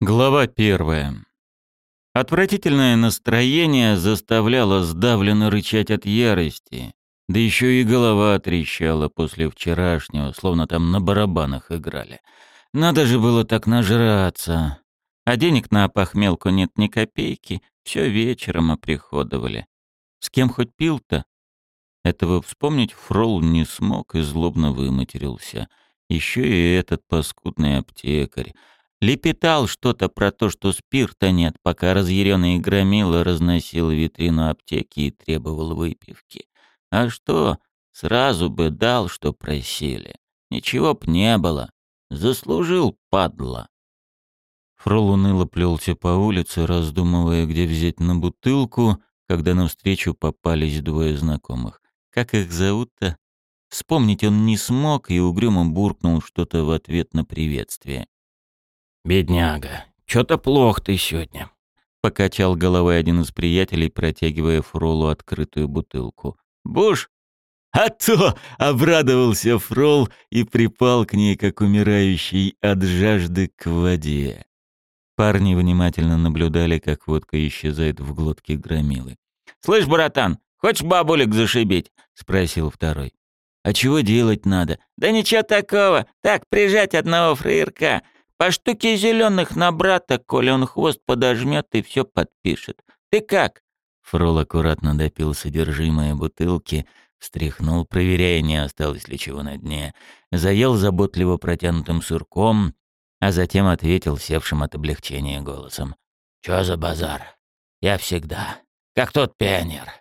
Глава первая. Отвратительное настроение заставляло сдавленно рычать от ярости, да еще и голова трещала после вчерашнего, словно там на барабанах играли. Надо же было так нажраться. А денег на похмелку нет ни копейки, все вечером оприходовали. С кем хоть пил-то? Этого вспомнить Фрол не смог и злобно выматерился. Еще и этот паскудный аптекарь — Лепетал что-то про то, что спирта нет, пока разъяренный громила разносил витрину аптеки и требовал выпивки. А что? Сразу бы дал, что просили. Ничего б не было. Заслужил, падла. Фрол уныло плелся по улице, раздумывая, где взять на бутылку, когда навстречу попались двое знакомых. Как их зовут-то? Вспомнить он не смог и угрюмо буркнул что-то в ответ на приветствие. «Бедняга, чё-то плохо ты сегодня», — покачал головой один из приятелей, протягивая Фролу открытую бутылку. «Буш?» «А то!» — обрадовался Фрол и припал к ней, как умирающий от жажды к воде. Парни внимательно наблюдали, как водка исчезает в глотке громилы. «Слышь, братан, хочешь бабулек зашибить?» — спросил второй. «А чего делать надо?» «Да ничего такого. Так, прижать одного фраерка. По штуке зеленых на брата, коли он хвост подожмет и все подпишет. Ты как?» Фрол аккуратно допил содержимое бутылки, встряхнул, проверяя, не осталось ли чего на дне, заел заботливо протянутым сырком, а затем ответил севшим от облегчения голосом. «Чё за базар? Я всегда. Как тот пионер.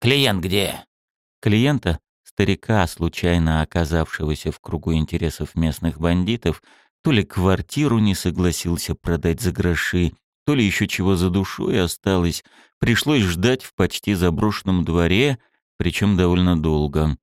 Клиент где?» Клиента, старика, случайно оказавшегося в кругу интересов местных бандитов, то ли квартиру не согласился продать за гроши, то ли еще чего за душой осталось. Пришлось ждать в почти заброшенном дворе, причем довольно долго.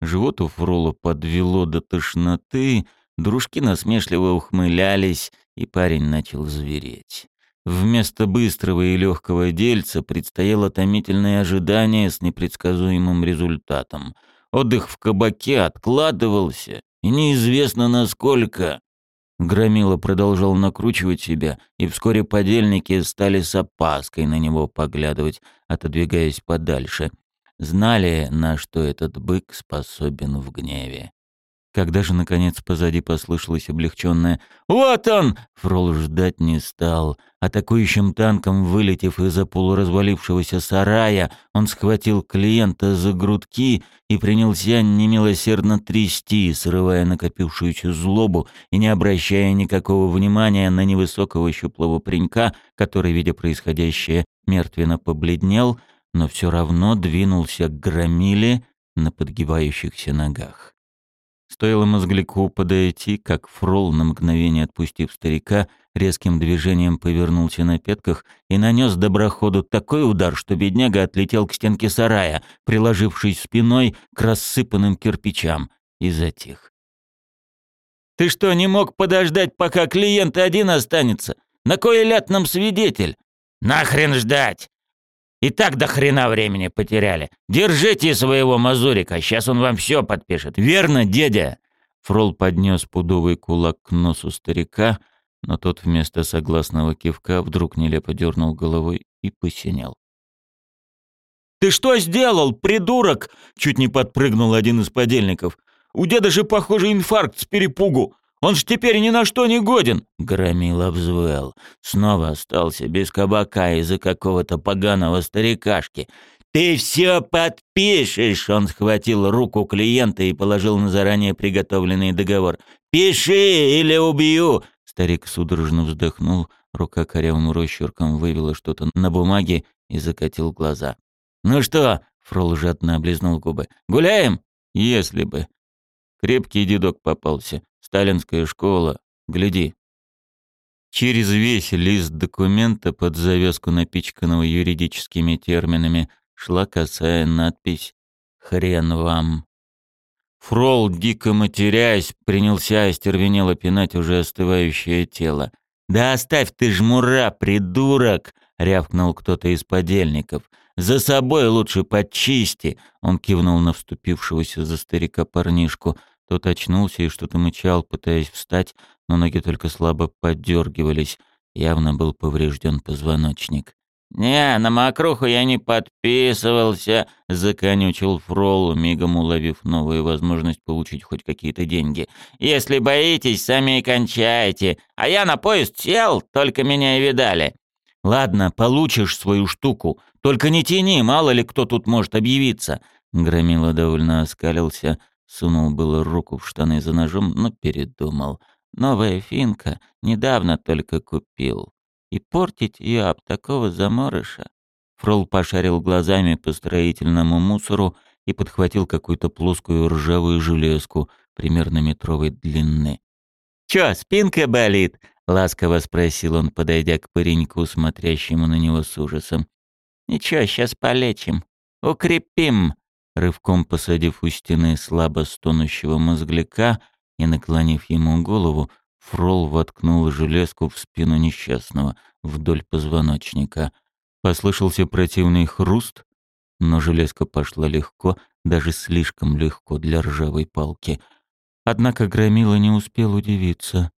Живот у Фрола подвело до тошноты, дружки насмешливо ухмылялись, и парень начал звереть. Вместо быстрого и легкого дельца предстояло томительное ожидание с непредсказуемым результатом. Отдых в кабаке откладывался, и неизвестно насколько. Громила продолжал накручивать себя, и вскоре подельники стали с опаской на него поглядывать, отодвигаясь подальше. Знали, на что этот бык способен в гневе. Когда же, наконец, позади послышалось облегченное «Вот он!» Фрол ждать не стал. Атакующим танком, вылетев из-за полуразвалившегося сарая, он схватил клиента за грудки и принялся немилосердно трясти, срывая накопившуюся злобу и не обращая никакого внимания на невысокого щуплого паренька, который, видя происходящее, мертвенно побледнел, но все равно двинулся к громиле на подгибающихся ногах. Стоило мозгляку подойти, как Фрол, на мгновение отпустив старика, резким движением повернулся на пятках и нанес доброходу такой удар, что бедняга отлетел к стенке сарая, приложившись спиной к рассыпанным кирпичам, и затих. «Ты что, не мог подождать, пока клиент один останется? На кой ляд нам свидетель?» «Нахрен ждать! И так до хрена времени потеряли. Держите своего мазурика, сейчас он вам все подпишет. Верно, дядя?» Фрол поднес пудовый кулак к носу старика, но тот вместо согласного кивка вдруг нелепо дернул головой и посинел. «Ты что сделал, придурок?» — чуть не подпрыгнул один из подельников. «У деда же, похоже, инфаркт с перепугу. Он ж теперь ни на что не годен!» Громила взвыл. Снова остался без кабака из-за какого-то поганого старикашки. «Ты все подпишешь!» Он схватил руку клиента и положил на заранее приготовленный договор. «Пиши или убью!» Старик судорожно вздохнул, рука корявым росчерком вывела что-то на бумаге и закатил глаза. «Ну что?» — Фрол жадно облизнул губы. «Гуляем?» «Если бы». Крепкий дедок попался. Сталинская школа. Гляди. Через весь лист документа под завязку напичканного юридическими терминами шла косая надпись «Хрен вам». Фрол, дико матерясь, принялся остервенело пинать уже остывающее тело. «Да оставь ты жмура, придурок!» — рявкнул кто-то из подельников. «За собой лучше почисти!» — он кивнул на вступившегося за старика парнишку. Тот очнулся и что-то мычал, пытаясь встать, но ноги только слабо подергивались. Явно был поврежден позвоночник. «Не, на мокруху я не подписывался», — законючил Фрол, мигом уловив новую возможность получить хоть какие-то деньги. «Если боитесь, сами и кончайте. А я на поезд сел, только меня и видали». «Ладно, получишь свою штуку. Только не тяни, мало ли кто тут может объявиться». Громила довольно оскалился, сунул было руку в штаны за ножом, но передумал. Новая финка недавно только купил и портить ее об такого заморыша. Фрол пошарил глазами по строительному мусору и подхватил какую-то плоскую ржавую железку примерно метровой длины. «Чё, спинка болит?» — ласково спросил он, подойдя к пареньку, смотрящему на него с ужасом. «Ничего, сейчас полечим. Укрепим!» Рывком посадив у стены слабо стонущего мозгляка и наклонив ему голову, Фрол воткнул железку в спину несчастного, вдоль позвоночника. Послышался противный хруст, но железка пошла легко, даже слишком легко для ржавой палки. Однако Громила не успел удивиться.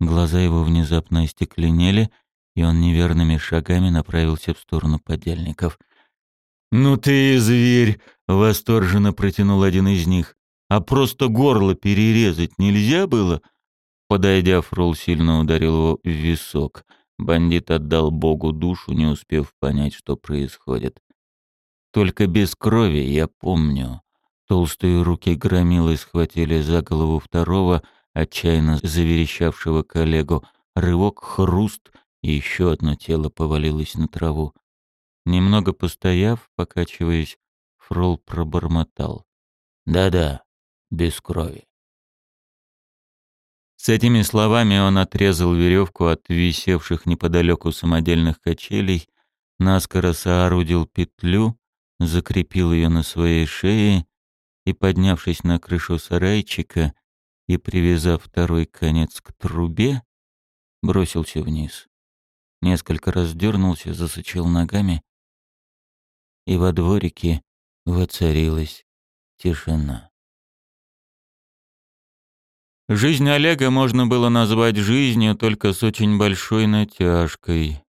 Глаза его внезапно остекленели, и он неверными шагами направился в сторону подельников. «Ну ты и зверь!» — восторженно протянул один из них. «А просто горло перерезать нельзя было?» Подойдя, Фрол сильно ударил его в висок. Бандит отдал Богу душу, не успев понять, что происходит. Только без крови я помню. Толстые руки громилы схватили за голову второго, отчаянно заверещавшего коллегу. Рывок, хруст, и еще одно тело повалилось на траву. Немного постояв, покачиваясь, Фрол пробормотал. «Да-да, без крови». С этими словами он отрезал веревку от висевших неподалеку самодельных качелей, наскоро соорудил петлю, закрепил ее на своей шее и, поднявшись на крышу сарайчика и привязав второй конец к трубе, бросился вниз. Несколько раз дернулся, засучил ногами, и во дворике воцарилась тишина. Жизнь Олега можно было назвать жизнью только с очень большой натяжкой.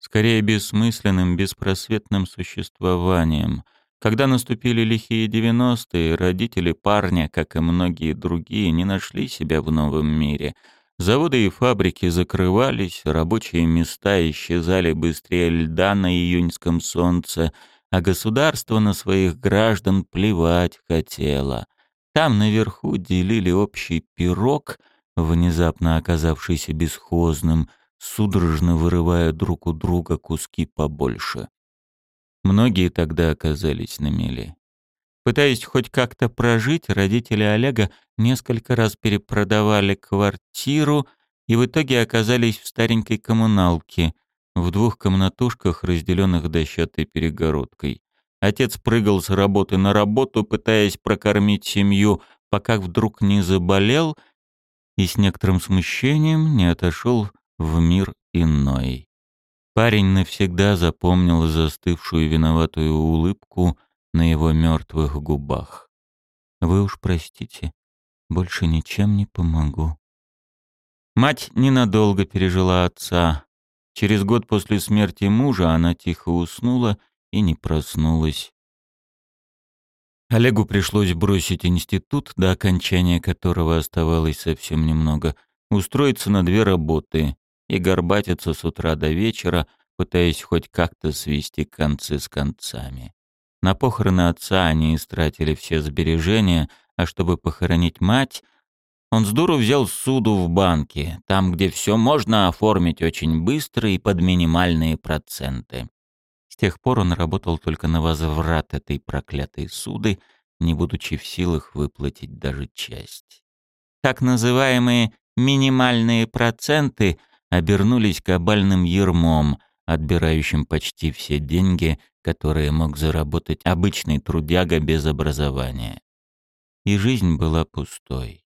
Скорее бессмысленным, беспросветным существованием. Когда наступили лихие девяностые, родители парня, как и многие другие, не нашли себя в новом мире. Заводы и фабрики закрывались, рабочие места исчезали быстрее льда на июньском солнце, а государство на своих граждан плевать хотело — там наверху делили общий пирог, внезапно оказавшийся бесхозным, судорожно вырывая друг у друга куски побольше. Многие тогда оказались на мели. Пытаясь хоть как-то прожить, родители Олега несколько раз перепродавали квартиру и в итоге оказались в старенькой коммуналке, в двух комнатушках, разделенных дощатой перегородкой. Отец прыгал с работы на работу, пытаясь прокормить семью, пока вдруг не заболел и с некоторым смущением не отошел в мир иной. Парень навсегда запомнил застывшую виноватую улыбку на его мертвых губах. «Вы уж простите, больше ничем не помогу». Мать ненадолго пережила отца. Через год после смерти мужа она тихо уснула и не проснулась. Олегу пришлось бросить институт, до окончания которого оставалось совсем немного, устроиться на две работы и горбатиться с утра до вечера, пытаясь хоть как-то свести концы с концами. На похороны отца они истратили все сбережения, а чтобы похоронить мать, он с дуру взял суду в банке, там, где все можно оформить очень быстро и под минимальные проценты тех пор он работал только на возврат этой проклятой суды, не будучи в силах выплатить даже часть. Так называемые минимальные проценты обернулись кабальным ермом, отбирающим почти все деньги, которые мог заработать обычный трудяга без образования. И жизнь была пустой.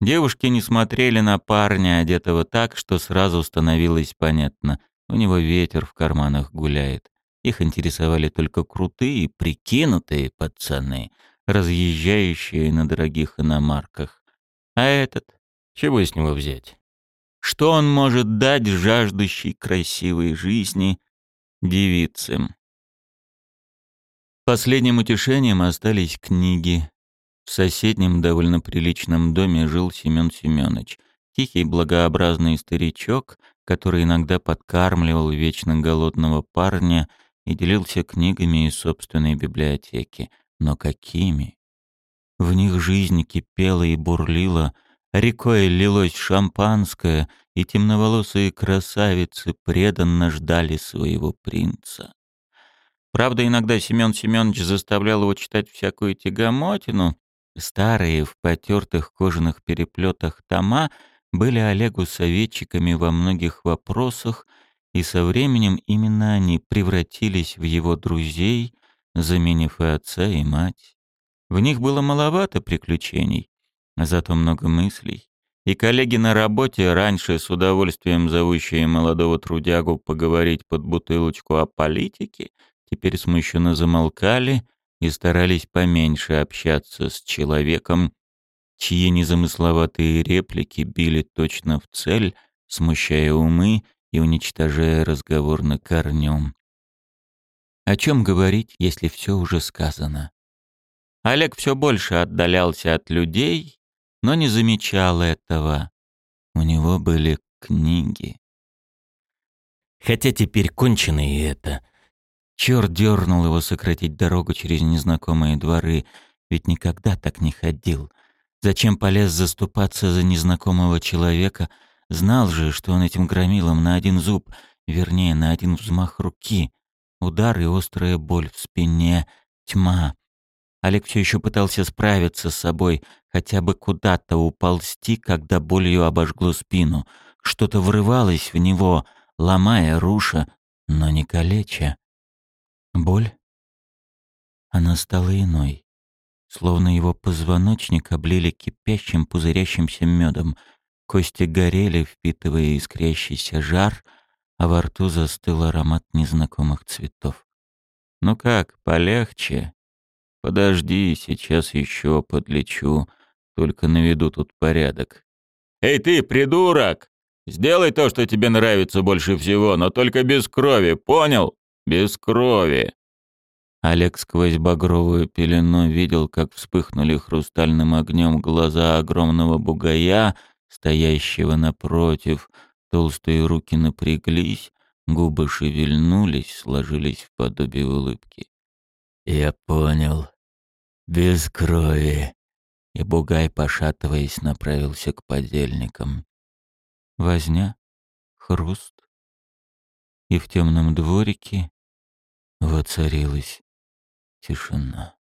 Девушки не смотрели на парня, одетого так, что сразу становилось понятно. У него ветер в карманах гуляет. Их интересовали только крутые, прикинутые пацаны, разъезжающие на дорогих иномарках. А этот? Чего с него взять? Что он может дать жаждущей красивой жизни девице? Последним утешением остались книги. В соседнем довольно приличном доме жил Семен Семенович, тихий благообразный старичок, который иногда подкармливал вечно голодного парня и делился книгами из собственной библиотеки. Но какими? В них жизнь кипела и бурлила, рекой лилось шампанское, и темноволосые красавицы преданно ждали своего принца. Правда, иногда Семен Семенович заставлял его читать всякую тягомотину. Старые, в потертых кожаных переплетах тома были Олегу советчиками во многих вопросах, и со временем именно они превратились в его друзей, заменив и отца, и мать. В них было маловато приключений, зато много мыслей. И коллеги на работе, раньше с удовольствием зовущие молодого трудягу поговорить под бутылочку о политике, теперь смущенно замолкали и старались поменьше общаться с человеком, чьи незамысловатые реплики били точно в цель, смущая умы и уничтожая разговор на корнем. О чем говорить, если все уже сказано? Олег все больше отдалялся от людей, но не замечал этого. У него были книги. Хотя теперь кончено и это. Черт дернул его сократить дорогу через незнакомые дворы, ведь никогда так не ходил. Зачем полез заступаться за незнакомого человека? Знал же, что он этим громилом на один зуб, вернее, на один взмах руки. Удар и острая боль в спине, тьма. Олег все еще пытался справиться с собой, хотя бы куда-то уползти, когда болью обожгло спину. Что-то врывалось в него, ломая, руша, но не калеча. Боль? Она стала иной. Словно его позвоночник облили кипящим пузырящимся медом. Кости горели, впитывая искрящийся жар, а во рту застыл аромат незнакомых цветов. «Ну как, полегче?» «Подожди, сейчас еще подлечу, только наведу тут порядок». «Эй ты, придурок! Сделай то, что тебе нравится больше всего, но только без крови, понял? Без крови!» Олег сквозь багровую пелену видел, как вспыхнули хрустальным огнем глаза огромного бугая, стоящего напротив. Толстые руки напряглись, губы шевельнулись, сложились в подобие улыбки. «Я понял. Без крови». И Бугай, пошатываясь, направился к подельникам. Возня, хруст. И в темном дворике воцарилась тишина.